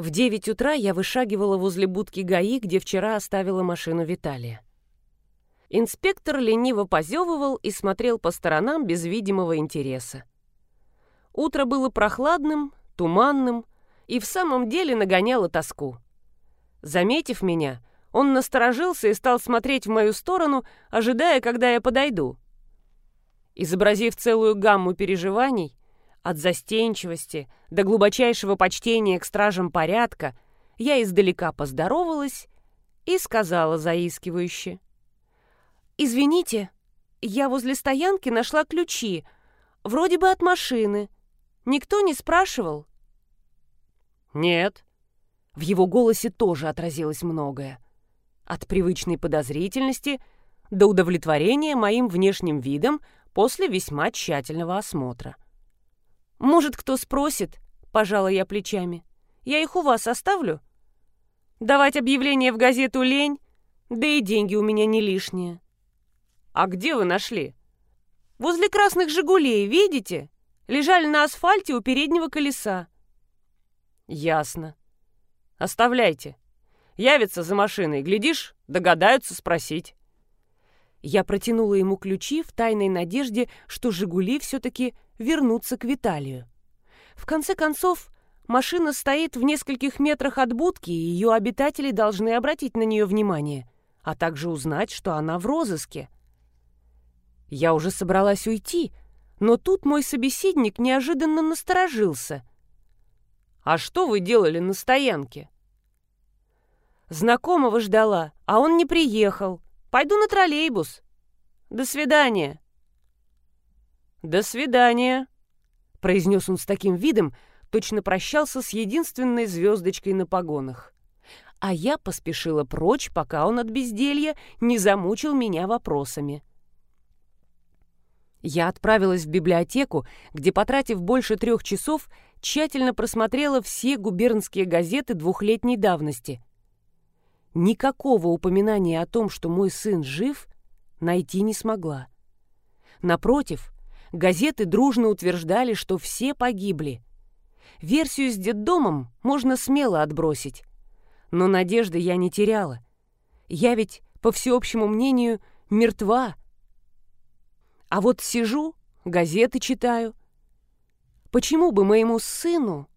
В девять утра я вышагивала возле будки ГАИ, где вчера оставила машину Виталия. Инспектор лениво позевывал и смотрел по сторонам без видимого интереса. Утро было прохладным, туманным и в самом деле нагоняло тоску. Заметив меня, он насторожился и стал смотреть в мою сторону, ожидая, когда я подойду. Изобразив целую гамму переживаний, от застенчивости до глубочайшего почтения к стражам порядка я издалека поздоровалась и сказала заискивающе. «Извините, я возле стоянки нашла ключи, вроде бы от машины. Никто не спрашивал?» «Нет». В его голосе тоже отразилось многое. От привычной подозрительности до удовлетворения моим внешним видом после весьма тщательного осмотра. «Может, кто спросит?» — пожала я плечами. «Я их у вас оставлю?» «Давать объявление в газету лень, да и деньги у меня не лишние». «А где вы нашли?» «Возле красных «Жигулей», видите? Лежали на асфальте у переднего колеса». «Ясно. Оставляйте. Явится за машиной, глядишь, догадаются спросить». Я протянула ему ключи в тайной надежде, что «Жигули» все-таки вернутся к Виталию. В конце концов, машина стоит в нескольких метрах от будки, и ее обитатели должны обратить на нее внимание, а также узнать, что она в розыске. Я уже собралась уйти, но тут мой собеседник неожиданно насторожился. «А что вы делали на стоянке?» «Знакомого ждала, а он не приехал», Пойду на троллейбус. До свидания». «До свидания», — произнес он с таким видом, точно прощался с единственной звездочкой на погонах. А я поспешила прочь, пока он от безделья не замучил меня вопросами. Я отправилась в библиотеку, где, потратив больше трех часов, тщательно просмотрела все губернские газеты двухлетней давности — никакого упоминания о том, что мой сын жив, найти не смогла. Напротив, газеты дружно утверждали, что все погибли. Версию с детдомом можно смело отбросить. Но надежды я не теряла. Я ведь, по всеобщему мнению, мертва. А вот сижу, газеты читаю. Почему бы моему сыну...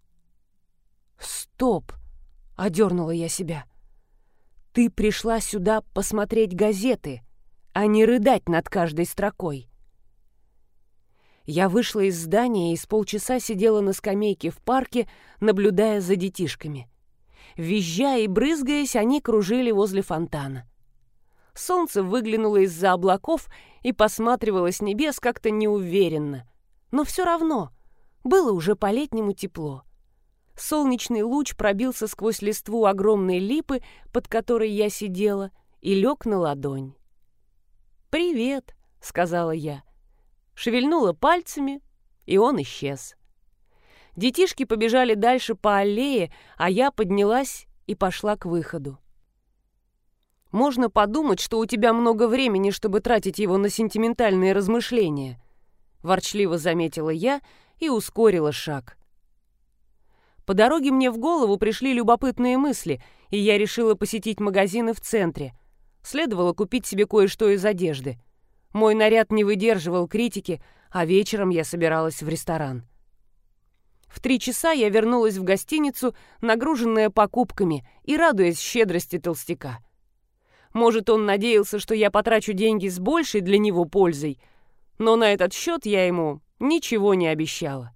Стоп! — одернула я себя. — ты пришла сюда посмотреть газеты, а не рыдать над каждой строкой. Я вышла из здания и с полчаса сидела на скамейке в парке, наблюдая за детишками. Визжая и брызгаясь, они кружили возле фонтана. Солнце выглянуло из-за облаков и посматривало с небес как-то неуверенно. Но все равно было уже по-летнему тепло. Солнечный луч пробился сквозь листву огромной липы, под которой я сидела, и лег на ладонь. «Привет», — сказала я. Шевельнула пальцами, и он исчез. Детишки побежали дальше по аллее, а я поднялась и пошла к выходу. «Можно подумать, что у тебя много времени, чтобы тратить его на сентиментальные размышления», — ворчливо заметила я и ускорила шаг. По дороге мне в голову пришли любопытные мысли, и я решила посетить магазины в центре. Следовало купить себе кое-что из одежды. Мой наряд не выдерживал критики, а вечером я собиралась в ресторан. В три часа я вернулась в гостиницу, нагруженная покупками и радуясь щедрости толстяка. Может, он надеялся, что я потрачу деньги с большей для него пользой, но на этот счет я ему ничего не обещала.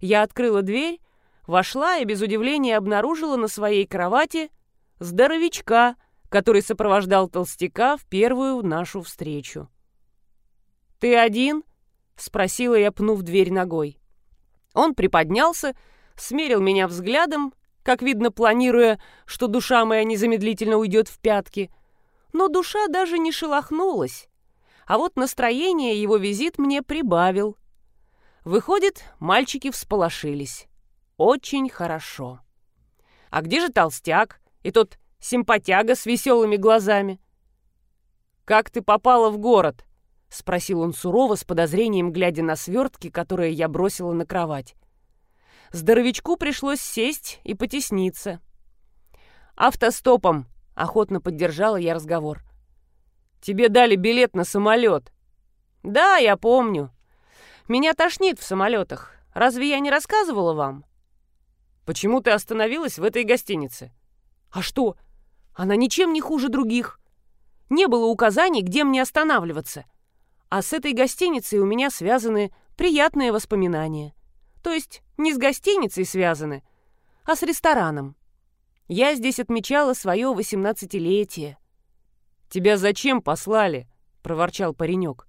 Я открыла дверь вошла и без удивления обнаружила на своей кровати здоровячка, который сопровождал толстяка в первую нашу встречу. «Ты один?» — спросила я, пнув дверь ногой. Он приподнялся, смерил меня взглядом, как видно, планируя, что душа моя незамедлительно уйдет в пятки. Но душа даже не шелохнулась. А вот настроение его визит мне прибавил. Выходит, мальчики всполошились. Очень хорошо. А где же толстяк и тот симпатяга с веселыми глазами? «Как ты попала в город?» — спросил он сурово, с подозрением глядя на свертки, которые я бросила на кровать. Здоровичку пришлось сесть и потесниться. «Автостопом!» — охотно поддержала я разговор. «Тебе дали билет на самолет». «Да, я помню. Меня тошнит в самолетах. Разве я не рассказывала вам?» «Почему ты остановилась в этой гостинице?» «А что? Она ничем не хуже других. Не было указаний, где мне останавливаться. А с этой гостиницей у меня связаны приятные воспоминания. То есть не с гостиницей связаны, а с рестораном. Я здесь отмечала свое восемнадцатилетие. «Тебя зачем послали?» — проворчал паренек.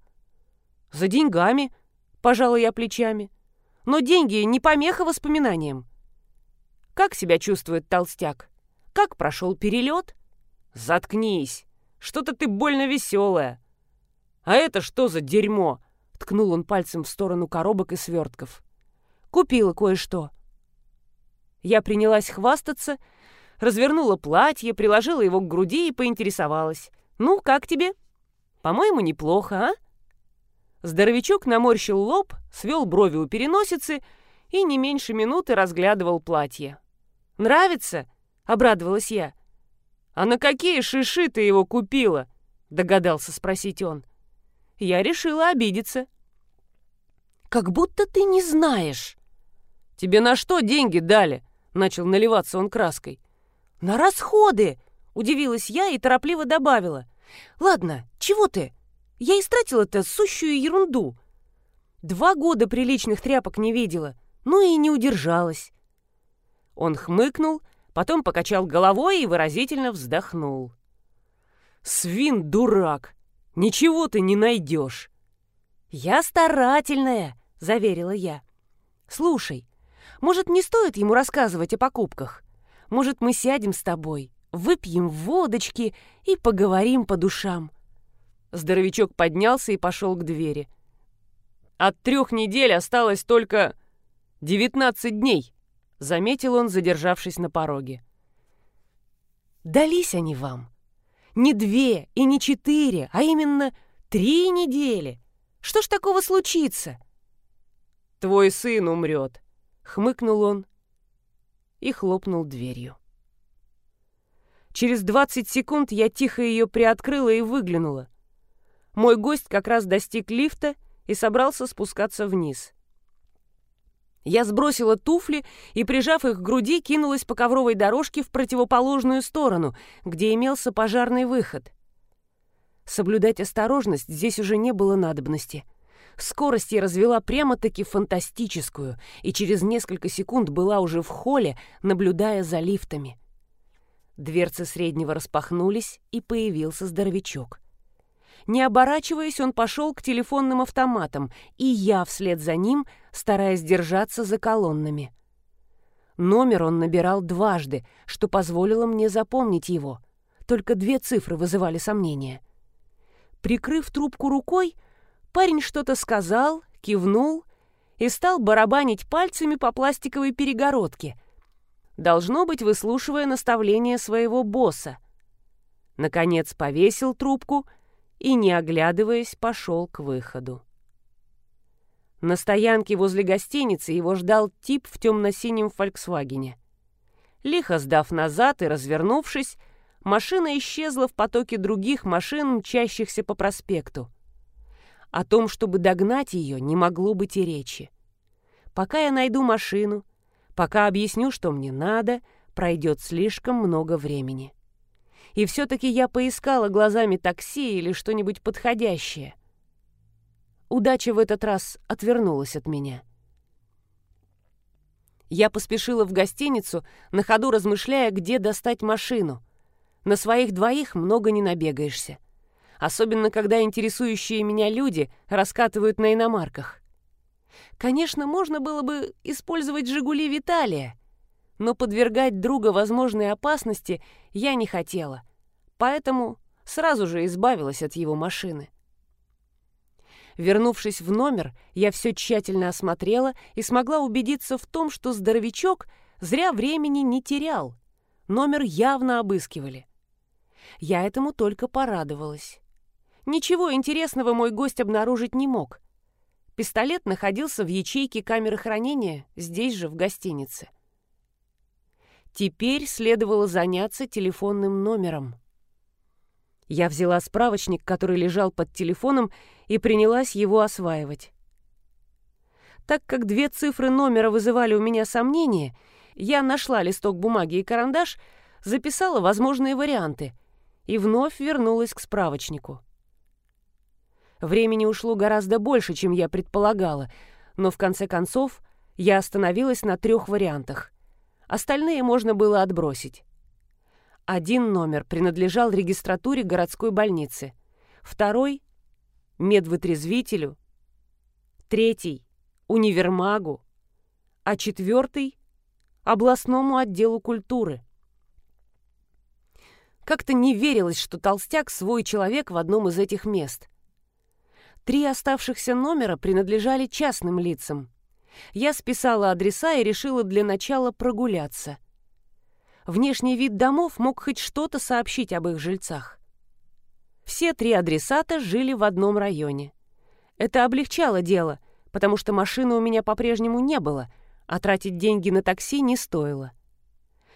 «За деньгами», — пожала я плечами. «Но деньги не помеха воспоминаниям. Как себя чувствует толстяк? Как прошел перелет? Заткнись! Что-то ты больно веселая. А это что за дерьмо? Ткнул он пальцем в сторону коробок и свертков. Купила кое-что. Я принялась хвастаться, развернула платье, приложила его к груди и поинтересовалась. «Ну, как тебе?» «По-моему, неплохо, а?» Здоровячок наморщил лоб, свел брови у переносицы и не меньше минуты разглядывал платье. «Нравится?» — обрадовалась я. «А на какие шиши ты его купила?» — догадался спросить он. Я решила обидеться. «Как будто ты не знаешь». «Тебе на что деньги дали?» — начал наливаться он краской. «На расходы!» — удивилась я и торопливо добавила. «Ладно, чего ты? Я истратила-то сущую ерунду. Два года приличных тряпок не видела, ну и не удержалась». Он хмыкнул, потом покачал головой и выразительно вздохнул. «Свин дурак! Ничего ты не найдешь!» «Я старательная!» — заверила я. «Слушай, может, не стоит ему рассказывать о покупках? Может, мы сядем с тобой, выпьем водочки и поговорим по душам?» Здоровячок поднялся и пошел к двери. «От трех недель осталось только девятнадцать дней», — заметил он, задержавшись на пороге. «Дались они вам. Не две и не четыре, а именно три недели. Что ж такого случится?» «Твой сын умрет», — хмыкнул он и хлопнул дверью. Через двадцать секунд я тихо ее приоткрыла и выглянула. Мой гость как раз достиг лифта и собрался спускаться вниз. Я сбросила туфли и, прижав их к груди, кинулась по ковровой дорожке в противоположную сторону, где имелся пожарный выход. Соблюдать осторожность здесь уже не было надобности. Скорость я развела прямо-таки фантастическую, и через несколько секунд была уже в холле, наблюдая за лифтами. Дверцы среднего распахнулись, и появился здоровячок. Не оборачиваясь, он пошел к телефонным автоматам, и я вслед за ним, стараясь держаться за колоннами. Номер он набирал дважды, что позволило мне запомнить его. Только две цифры вызывали сомнения. Прикрыв трубку рукой, парень что-то сказал, кивнул и стал барабанить пальцами по пластиковой перегородке. Должно быть, выслушивая наставление своего босса. Наконец повесил трубку — и, не оглядываясь, пошел к выходу. На стоянке возле гостиницы его ждал тип в темно-синем «Фольксвагене». Лихо сдав назад и развернувшись, машина исчезла в потоке других машин, мчащихся по проспекту. О том, чтобы догнать ее, не могло быть и речи. Пока я найду машину, пока объясню, что мне надо, пройдет слишком много времени и все-таки я поискала глазами такси или что-нибудь подходящее. Удача в этот раз отвернулась от меня. Я поспешила в гостиницу, на ходу размышляя, где достать машину. На своих двоих много не набегаешься. Особенно, когда интересующие меня люди раскатывают на иномарках. Конечно, можно было бы использовать «Жигули» Виталия — но подвергать друга возможной опасности я не хотела, поэтому сразу же избавилась от его машины. Вернувшись в номер, я все тщательно осмотрела и смогла убедиться в том, что здоровячок зря времени не терял. Номер явно обыскивали. Я этому только порадовалась. Ничего интересного мой гость обнаружить не мог. Пистолет находился в ячейке камеры хранения, здесь же, в гостинице. Теперь следовало заняться телефонным номером. Я взяла справочник, который лежал под телефоном, и принялась его осваивать. Так как две цифры номера вызывали у меня сомнения, я нашла листок бумаги и карандаш, записала возможные варианты и вновь вернулась к справочнику. Времени ушло гораздо больше, чем я предполагала, но в конце концов я остановилась на трех вариантах. Остальные можно было отбросить. Один номер принадлежал регистратуре городской больницы, второй — медвытрезвителю, третий — универмагу, а четвертый — областному отделу культуры. Как-то не верилось, что толстяк свой человек в одном из этих мест. Три оставшихся номера принадлежали частным лицам. Я списала адреса и решила для начала прогуляться. Внешний вид домов мог хоть что-то сообщить об их жильцах. Все три адресата жили в одном районе. Это облегчало дело, потому что машины у меня по-прежнему не было, а тратить деньги на такси не стоило.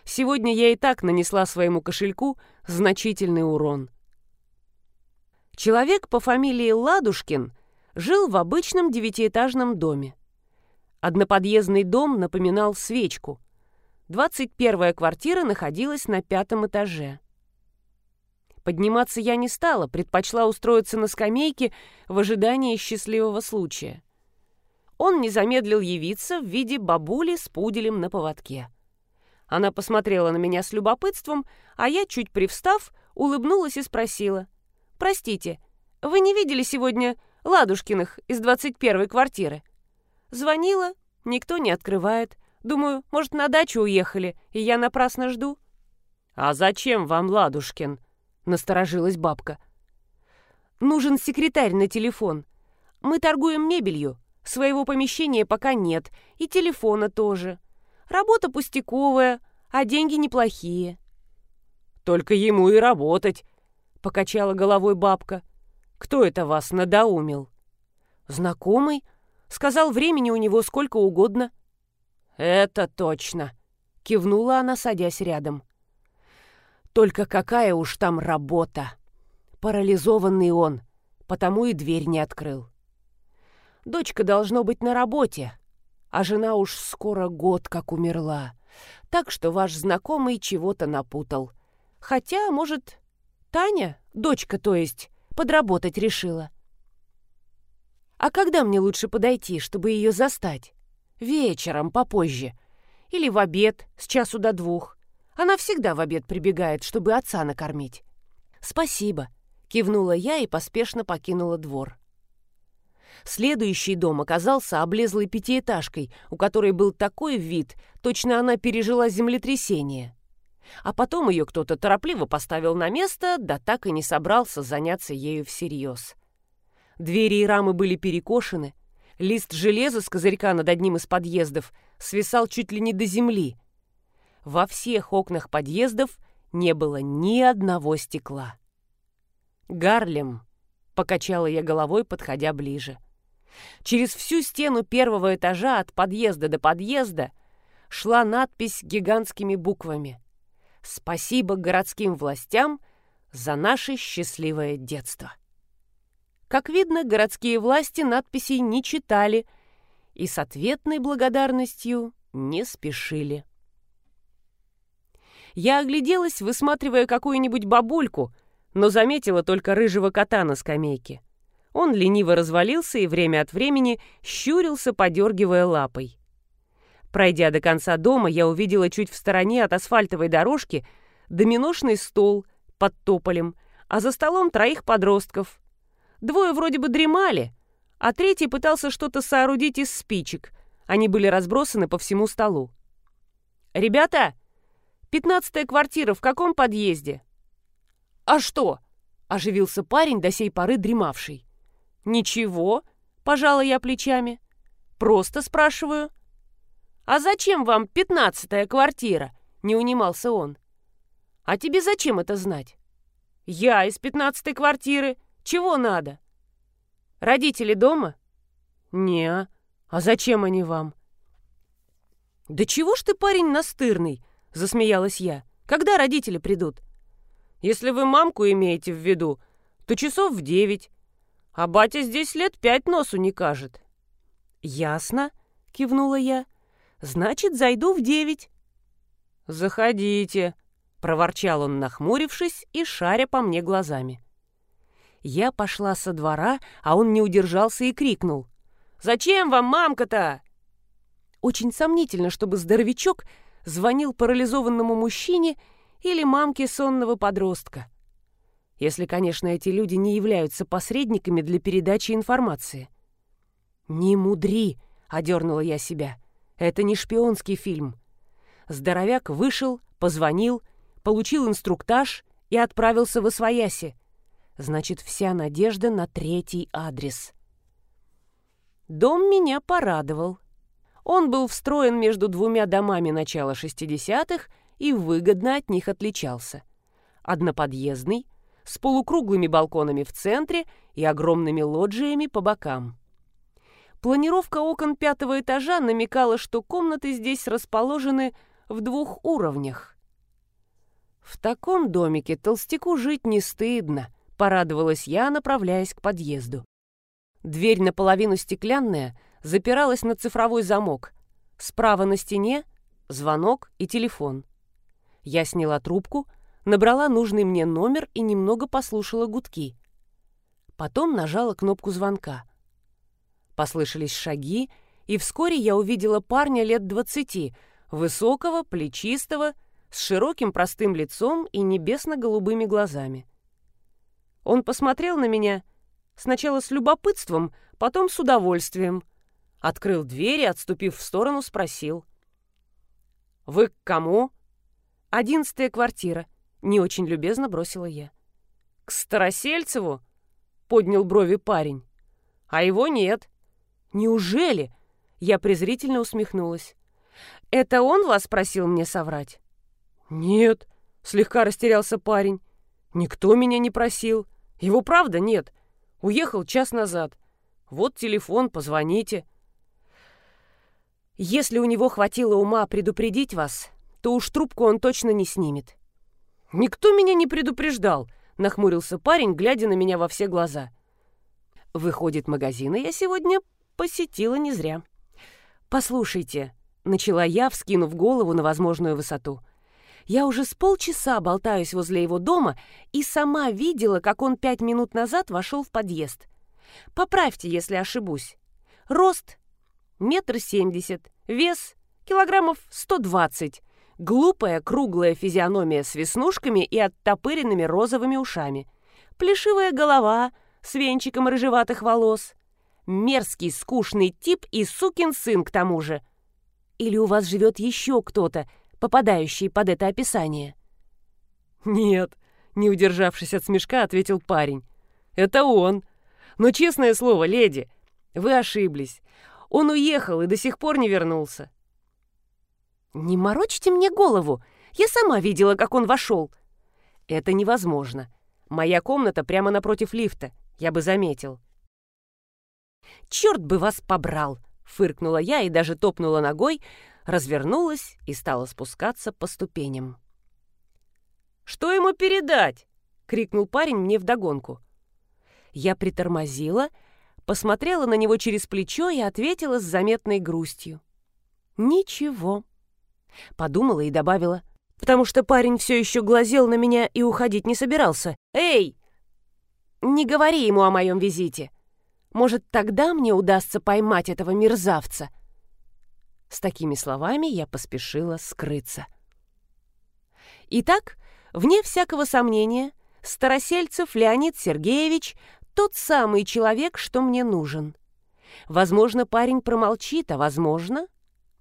Сегодня я и так нанесла своему кошельку значительный урон. Человек по фамилии Ладушкин жил в обычном девятиэтажном доме. Одноподъездный дом напоминал свечку. 21-я квартира находилась на пятом этаже. Подниматься я не стала, предпочла устроиться на скамейке в ожидании счастливого случая. Он не замедлил явиться в виде бабули с пуделем на поводке. Она посмотрела на меня с любопытством, а я, чуть привстав, улыбнулась и спросила. «Простите, вы не видели сегодня Ладушкиных из 21-й квартиры?» Звонила, никто не открывает. Думаю, может, на дачу уехали, и я напрасно жду. «А зачем вам Ладушкин?» — насторожилась бабка. «Нужен секретарь на телефон. Мы торгуем мебелью. Своего помещения пока нет, и телефона тоже. Работа пустяковая, а деньги неплохие». «Только ему и работать», — покачала головой бабка. «Кто это вас надоумил?» «Знакомый», Сказал, времени у него сколько угодно». «Это точно», — кивнула она, садясь рядом. «Только какая уж там работа! Парализованный он, потому и дверь не открыл. Дочка должно быть на работе, а жена уж скоро год как умерла, так что ваш знакомый чего-то напутал. Хотя, может, Таня, дочка то есть, подработать решила». А когда мне лучше подойти, чтобы ее застать? Вечером, попозже. Или в обед, с часу до двух. Она всегда в обед прибегает, чтобы отца накормить. Спасибо, кивнула я и поспешно покинула двор. Следующий дом оказался облезлой пятиэтажкой, у которой был такой вид, точно она пережила землетрясение. А потом ее кто-то торопливо поставил на место, да так и не собрался заняться ею всерьез. Двери и рамы были перекошены, лист железа с козырька над одним из подъездов свисал чуть ли не до земли. Во всех окнах подъездов не было ни одного стекла. «Гарлем», — покачала я головой, подходя ближе. Через всю стену первого этажа от подъезда до подъезда шла надпись гигантскими буквами «Спасибо городским властям за наше счастливое детство». Как видно, городские власти надписей не читали и с ответной благодарностью не спешили. Я огляделась, высматривая какую-нибудь бабульку, но заметила только рыжего кота на скамейке. Он лениво развалился и время от времени щурился, подергивая лапой. Пройдя до конца дома, я увидела чуть в стороне от асфальтовой дорожки доминошный стол под тополем, а за столом троих подростков, Двое вроде бы дремали, а третий пытался что-то соорудить из спичек. Они были разбросаны по всему столу. «Ребята, пятнадцатая квартира в каком подъезде?» «А что?» — оживился парень, до сей поры дремавший. «Ничего», — пожала я плечами. «Просто спрашиваю». «А зачем вам пятнадцатая квартира?» — не унимался он. «А тебе зачем это знать?» «Я из пятнадцатой квартиры», чего надо? Родители дома? «Не, а зачем они вам?» «Да чего ж ты, парень, настырный?» — засмеялась я. «Когда родители придут?» «Если вы мамку имеете в виду, то часов в девять, а батя здесь лет пять носу не кажет». «Ясно», — кивнула я. «Значит, зайду в девять». «Заходите», — проворчал он, нахмурившись и шаря по мне глазами. Я пошла со двора, а он не удержался и крикнул. «Зачем вам мамка-то?» Очень сомнительно, чтобы здоровячок звонил парализованному мужчине или мамке сонного подростка. Если, конечно, эти люди не являются посредниками для передачи информации. «Не мудри», — одернула я себя. «Это не шпионский фильм». Здоровяк вышел, позвонил, получил инструктаж и отправился в Освояси. Значит, вся надежда на третий адрес. Дом меня порадовал. Он был встроен между двумя домами начала 60-х и выгодно от них отличался. Одноподъездный, с полукруглыми балконами в центре и огромными лоджиями по бокам. Планировка окон пятого этажа намекала, что комнаты здесь расположены в двух уровнях. В таком домике толстяку жить не стыдно, порадовалась я, направляясь к подъезду. Дверь наполовину стеклянная, запиралась на цифровой замок. Справа на стене — звонок и телефон. Я сняла трубку, набрала нужный мне номер и немного послушала гудки. Потом нажала кнопку звонка. Послышались шаги, и вскоре я увидела парня лет двадцати, высокого, плечистого, с широким простым лицом и небесно-голубыми глазами. Он посмотрел на меня сначала с любопытством, потом с удовольствием — Открыл дверь и, отступив в сторону, спросил. «Вы к кому?» «Одиннадцатая квартира», — не очень любезно бросила я. «К Старосельцеву?» — поднял брови парень. «А его нет». «Неужели?» — я презрительно усмехнулась. «Это он вас просил мне соврать?» «Нет», — слегка растерялся парень. «Никто меня не просил. Его правда нет. Уехал час назад. Вот телефон, позвоните». Если у него хватило ума предупредить вас, то уж трубку он точно не снимет. «Никто меня не предупреждал», — нахмурился парень, глядя на меня во все глаза. «Выходит, магазины я сегодня посетила не зря». «Послушайте», — начала я, вскинув голову на возможную высоту. «Я уже с полчаса болтаюсь возле его дома и сама видела, как он пять минут назад вошел в подъезд. Поправьте, если ошибусь. Рост метр семьдесят, вес килограммов сто двадцать, глупая круглая физиономия с веснушками и оттопыренными розовыми ушами, плешивая голова с венчиком рыжеватых волос, мерзкий скучный тип и сукин сын к тому же. Или у вас живет еще кто-то, попадающий под это описание? «Нет», — не удержавшись от смешка, ответил парень. «Это он. Но, честное слово, леди, вы ошиблись. Он уехал и до сих пор не вернулся. «Не морочьте мне голову! Я сама видела, как он вошел!» «Это невозможно. Моя комната прямо напротив лифта. Я бы заметил». «Черт бы вас побрал!» — фыркнула я и даже топнула ногой, развернулась и стала спускаться по ступеням. «Что ему передать?» — крикнул парень мне вдогонку. Я притормозила — посмотрела на него через плечо и ответила с заметной грустью. «Ничего». Подумала и добавила, потому что парень все еще глазел на меня и уходить не собирался. «Эй! Не говори ему о моем визите. Может, тогда мне удастся поймать этого мерзавца?» С такими словами я поспешила скрыться. Итак, вне всякого сомнения, Старосельцев Леонид Сергеевич тот самый человек, что мне нужен. Возможно, парень промолчит, а возможно...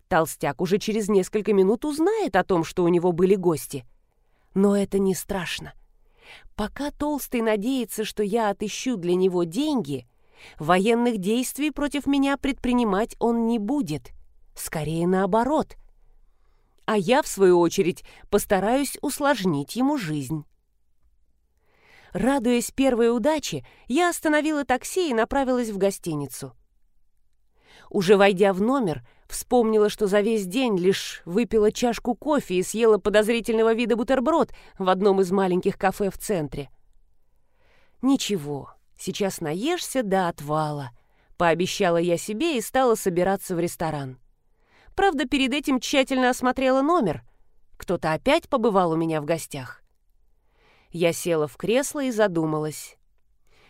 Толстяк уже через несколько минут узнает о том, что у него были гости. Но это не страшно. Пока Толстый надеется, что я отыщу для него деньги, военных действий против меня предпринимать он не будет. Скорее наоборот. А я, в свою очередь, постараюсь усложнить ему жизнь. Радуясь первой удаче, я остановила такси и направилась в гостиницу. Уже войдя в номер, вспомнила, что за весь день лишь выпила чашку кофе и съела подозрительного вида бутерброд в одном из маленьких кафе в центре. «Ничего, сейчас наешься до отвала», — пообещала я себе и стала собираться в ресторан. Правда, перед этим тщательно осмотрела номер. Кто-то опять побывал у меня в гостях. Я села в кресло и задумалась.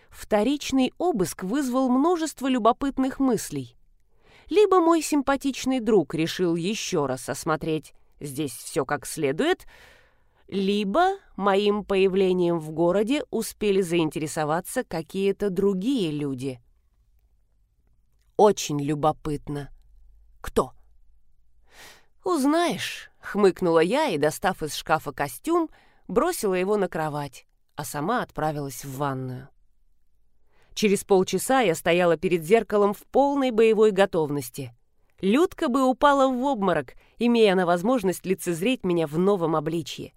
Вторичный обыск вызвал множество любопытных мыслей. Либо мой симпатичный друг решил еще раз осмотреть здесь все как следует, либо моим появлением в городе успели заинтересоваться какие-то другие люди. Очень любопытно. Кто? «Узнаешь», — хмыкнула я и, достав из шкафа костюм, бросила его на кровать, а сама отправилась в ванную. Через полчаса я стояла перед зеркалом в полной боевой готовности. Людка бы упала в обморок, имея на возможность лицезреть меня в новом обличье.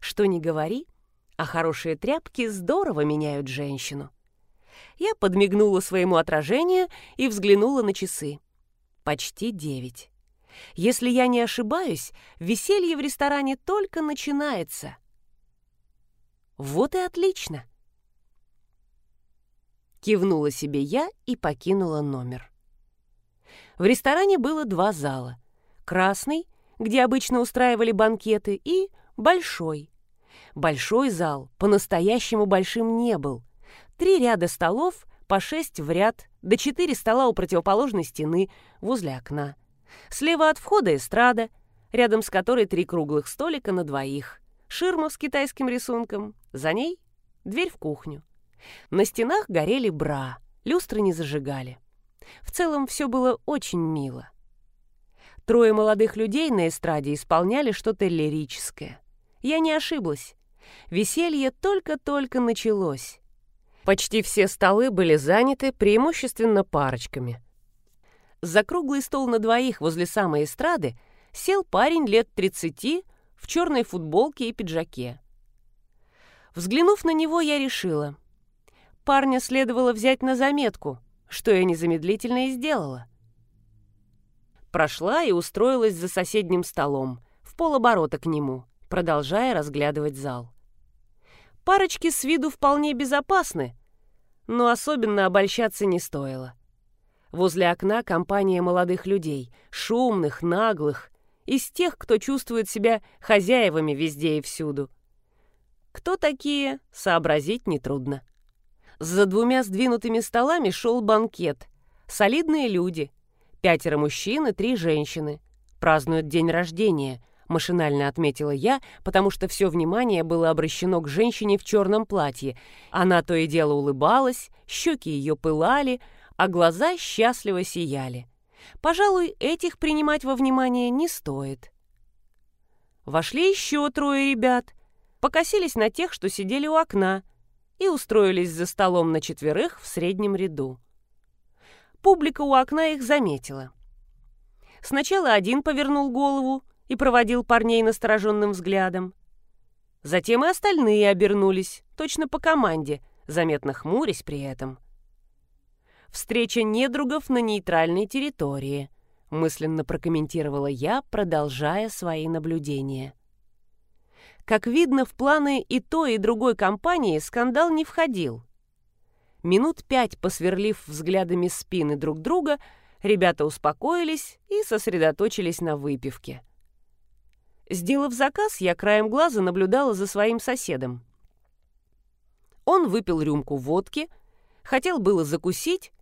Что ни говори, а хорошие тряпки здорово меняют женщину. Я подмигнула своему отражению и взглянула на часы. Почти девять. Если я не ошибаюсь, веселье в ресторане только начинается. Вот и отлично. Кивнула себе я и покинула номер. В ресторане было два зала. Красный, где обычно устраивали банкеты, и большой. Большой зал по-настоящему большим не был. Три ряда столов, по шесть в ряд, до четыре стола у противоположной стены, возле окна. Слева от входа эстрада, рядом с которой три круглых столика на двоих. Ширма с китайским рисунком, за ней дверь в кухню. На стенах горели бра, люстры не зажигали. В целом все было очень мило. Трое молодых людей на эстраде исполняли что-то лирическое. Я не ошиблась. Веселье только-только началось. Почти все столы были заняты преимущественно парочками. За круглый стол на двоих возле самой эстрады сел парень лет 30 в черной футболке и пиджаке. Взглянув на него, я решила. Парня следовало взять на заметку, что я незамедлительно и сделала. Прошла и устроилась за соседним столом, в полоборота к нему, продолжая разглядывать зал. Парочки с виду вполне безопасны, но особенно обольщаться не стоило. Возле окна компания молодых людей, шумных, наглых, из тех, кто чувствует себя хозяевами везде и всюду. Кто такие, сообразить нетрудно. За двумя сдвинутыми столами шел банкет. Солидные люди. Пятеро мужчин и три женщины. Празднуют день рождения, машинально отметила я, потому что все внимание было обращено к женщине в черном платье. Она то и дело улыбалась, щеки ее пылали, а глаза счастливо сияли. Пожалуй, этих принимать во внимание не стоит. Вошли еще трое ребят, покосились на тех, что сидели у окна, и устроились за столом на четверых в среднем ряду. Публика у окна их заметила. Сначала один повернул голову и проводил парней настороженным взглядом. Затем и остальные обернулись, точно по команде, заметно хмурясь при этом. «Встреча недругов на нейтральной территории», мысленно прокомментировала я, продолжая свои наблюдения. Как видно, в планы и той, и другой компании скандал не входил. Минут пять посверлив взглядами спины друг друга, ребята успокоились и сосредоточились на выпивке. Сделав заказ, я краем глаза наблюдала за своим соседом. Он выпил рюмку водки, хотел было закусить,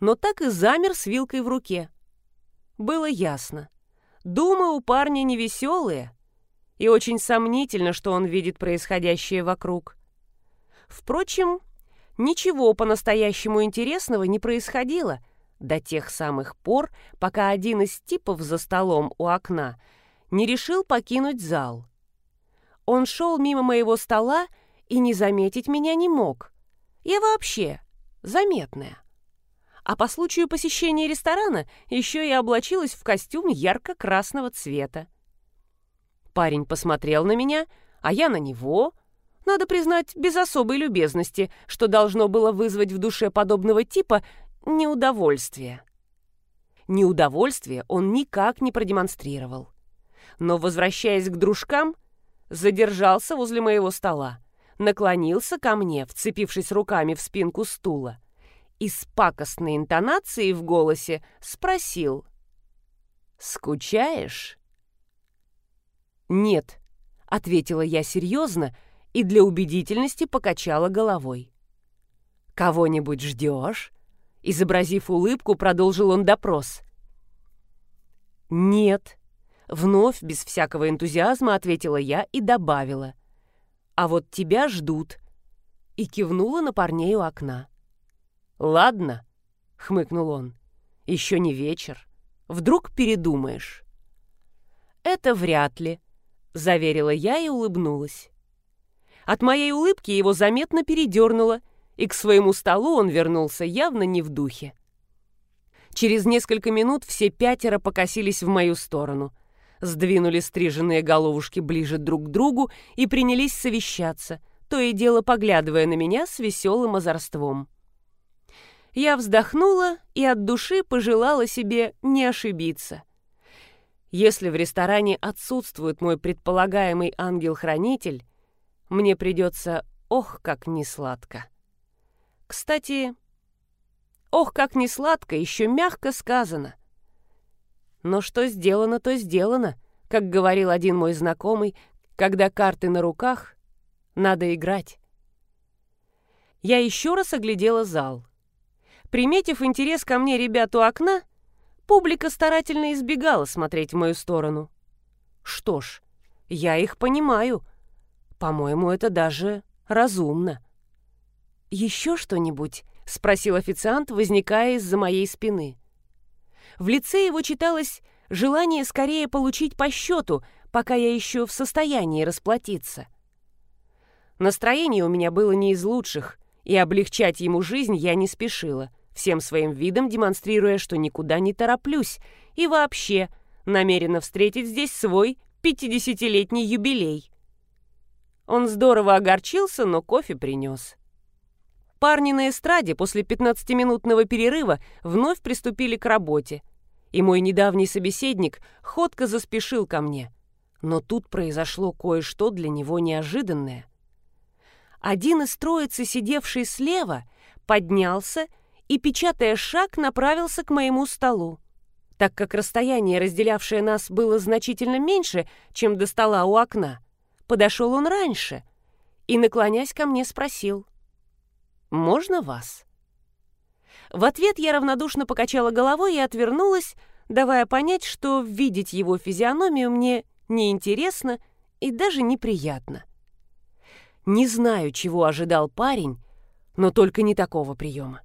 но так и замер с вилкой в руке. Было ясно. Думы у парня невеселые, и очень сомнительно, что он видит происходящее вокруг. Впрочем, ничего по-настоящему интересного не происходило до тех самых пор, пока один из типов за столом у окна не решил покинуть зал. Он шел мимо моего стола и не заметить меня не мог. Я вообще заметная. А по случаю посещения ресторана еще и облачилась в костюм ярко-красного цвета. Парень посмотрел на меня, а я на него. Надо признать, без особой любезности, что должно было вызвать в душе подобного типа неудовольствие. Неудовольствие он никак не продемонстрировал. Но, возвращаясь к дружкам, задержался возле моего стола, наклонился ко мне, вцепившись руками в спинку стула, и с пакостной интонацией в голосе спросил «Скучаешь?» «Нет», — ответила я серьезно и для убедительности покачала головой. «Кого-нибудь ждешь?» Изобразив улыбку, продолжил он допрос. «Нет», — вновь без всякого энтузиазма ответила я и добавила. «А вот тебя ждут», — и кивнула на парней у окна. «Ладно», — хмыкнул он, — «еще не вечер. Вдруг передумаешь?» «Это вряд ли», — заверила я и улыбнулась. От моей улыбки его заметно передернуло, и к своему столу он вернулся явно не в духе. Через несколько минут все пятеро покосились в мою сторону, сдвинули стриженные головушки ближе друг к другу и принялись совещаться, то и дело поглядывая на меня с веселым озорством. Я вздохнула и от души пожелала себе не ошибиться. Если в ресторане отсутствует мой предполагаемый ангел-хранитель, мне придется ох, как несладко. Кстати, ох, как не сладко, еще мягко сказано. Но что сделано, то сделано, как говорил один мой знакомый, когда карты на руках, надо играть. Я еще раз оглядела зал. Приметив интерес ко мне ребят у окна, публика старательно избегала смотреть в мою сторону. Что ж, я их понимаю. По-моему, это даже разумно. «Еще что-нибудь?» — спросил официант, возникая из-за моей спины. В лице его читалось желание скорее получить по счету, пока я еще в состоянии расплатиться. Настроение у меня было не из лучших, и облегчать ему жизнь я не спешила, всем своим видом демонстрируя, что никуда не тороплюсь, и вообще намерена встретить здесь свой пятидесятилетний юбилей. Он здорово огорчился, но кофе принес. Парни на эстраде после 15-минутного перерыва вновь приступили к работе, и мой недавний собеседник ходко заспешил ко мне. Но тут произошло кое-что для него неожиданное. Один из троицы, сидевший слева, поднялся и, печатая шаг, направился к моему столу. Так как расстояние, разделявшее нас, было значительно меньше, чем до стола у окна, подошел он раньше и, наклонясь ко мне, спросил — можно вас?» В ответ я равнодушно покачала головой и отвернулась, давая понять, что видеть его физиономию мне неинтересно и даже неприятно. Не знаю, чего ожидал парень, но только не такого приема.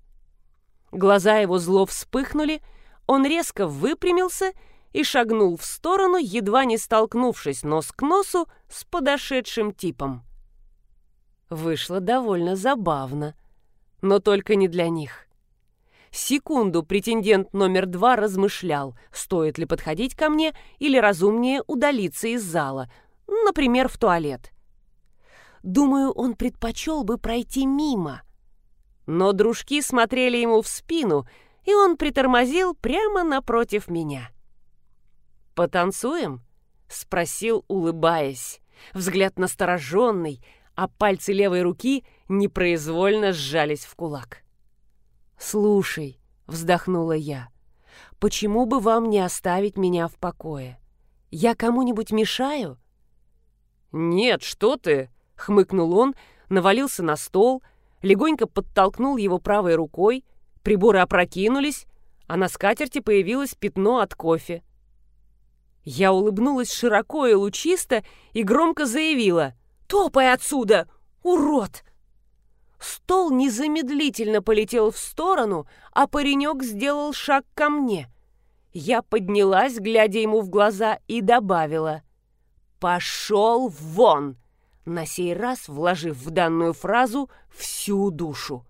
Глаза его зло вспыхнули, он резко выпрямился и шагнул в сторону, едва не столкнувшись нос к носу с подошедшим типом. Вышло довольно забавно но только не для них. Секунду претендент номер два размышлял, стоит ли подходить ко мне или разумнее удалиться из зала, например, в туалет. Думаю, он предпочел бы пройти мимо. Но дружки смотрели ему в спину, и он притормозил прямо напротив меня. «Потанцуем?» — спросил, улыбаясь. Взгляд настороженный, а пальцы левой руки непроизвольно сжались в кулак. «Слушай», — вздохнула я, — «почему бы вам не оставить меня в покое? Я кому-нибудь мешаю?» «Нет, что ты!» — хмыкнул он, навалился на стол, легонько подтолкнул его правой рукой, приборы опрокинулись, а на скатерти появилось пятно от кофе. Я улыбнулась широко и лучисто и громко заявила «Топай отсюда, урод!» Стол незамедлительно полетел в сторону, а паренек сделал шаг ко мне. Я поднялась, глядя ему в глаза, и добавила «Пошел вон!» На сей раз вложив в данную фразу всю душу.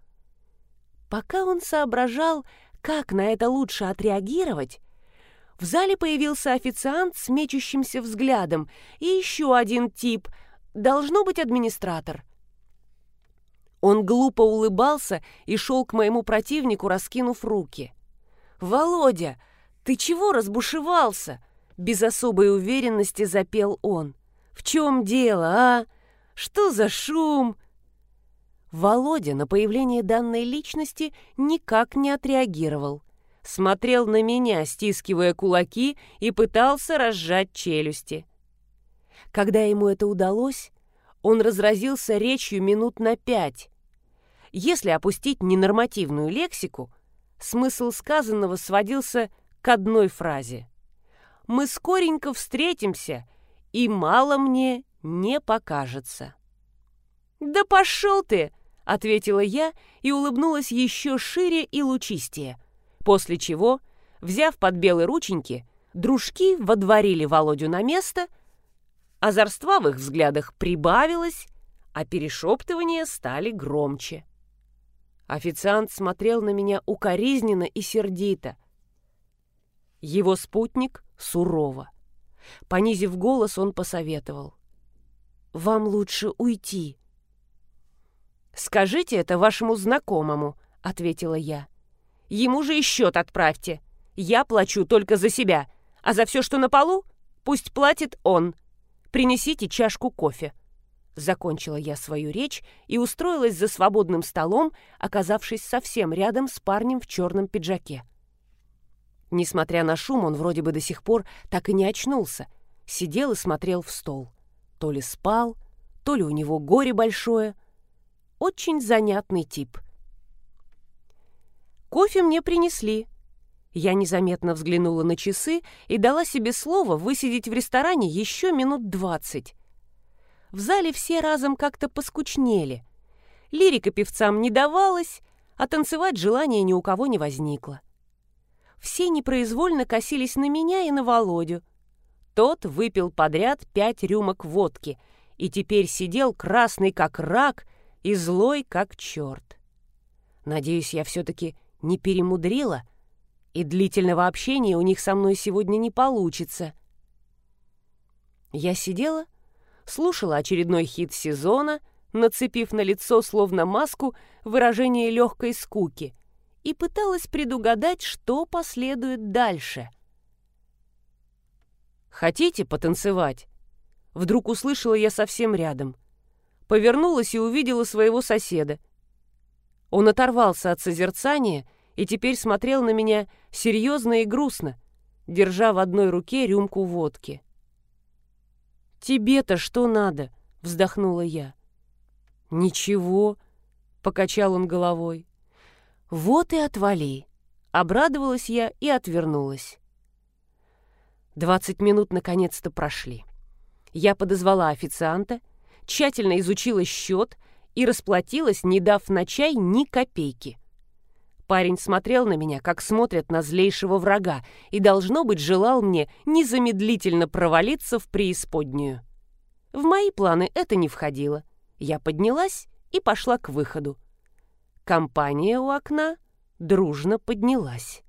Пока он соображал, как на это лучше отреагировать, в зале появился официант с мечущимся взглядом и еще один тип, должно быть администратор — он глупо улыбался и шел к моему противнику, раскинув руки. «Володя, «Ты чего разбушевался?» Без особой уверенности запел он. «В чем дело, а? Что за шум?» Володя на появление данной личности никак не отреагировал. Смотрел на меня, стискивая кулаки, и пытался разжать челюсти. Когда ему это удалось, он разразился речью минут на пять. Если опустить ненормативную лексику, смысл сказанного сводился к одной фразе. «Мы скоренько встретимся, и мало мне не покажется». «Да пошел ты!» — ответила я и улыбнулась еще шире и лучистее, после чего, взяв под белые рученьки, дружки водворили Володю на место — Озорства в их взглядах прибавилось, а перешептывания стали громче. Официант смотрел на меня укоризненно и сердито. Его спутник сурово. Понизив голос, он посоветовал. «Вам лучше уйти». «Скажите это вашему знакомому», — ответила я. «Ему же и счет отправьте. Я плачу только за себя, а за все, что на полу, пусть платит он». Принесите чашку кофе». Закончила я свою речь и устроилась за свободным столом, оказавшись совсем рядом с парнем в черном пиджаке. Несмотря на шум, он вроде бы до сих пор так и не очнулся. Сидел и смотрел в стол. То ли спал, то ли у него горе большое. Очень занятный тип. Кофе мне принесли. Я незаметно взглянула на часы и дала себе слово высидеть в ресторане еще минут двадцать. В зале все разом как-то поскучнели. Лирика певцам не давалась, а танцевать желания ни у кого не возникло. Все непроизвольно косились на меня и на Володю. Тот выпил подряд пять рюмок водки и теперь сидел красный как рак и злой как черт. Надеюсь, я все-таки не перемудрила — и длительного общения у них со мной сегодня не получится. Я сидела, слушала очередной хит сезона, нацепив на лицо словно маску выражение легкой скуки, и пыталась предугадать, что последует дальше. «Хотите потанцевать?» Вдруг услышала я совсем рядом. Повернулась и увидела своего соседа. Он оторвался от созерцания и теперь смотрел на меня серьезно и грустно, держа в одной руке рюмку водки. «Тебе-то что надо?» — вздохнула я. «Ничего», — покачал он головой. «Вот и отвали», — обрадовалась я и отвернулась. Двадцать минут наконец-то прошли. Я подозвала официанта, тщательно изучила счет и расплатилась, не дав на чай ни копейки. Парень смотрел на меня, как смотрят на злейшего врага, и, должно быть, желал мне незамедлительно провалиться в преисподнюю. В мои планы это не входило. Я поднялась и пошла к выходу. Компания у окна дружно поднялась.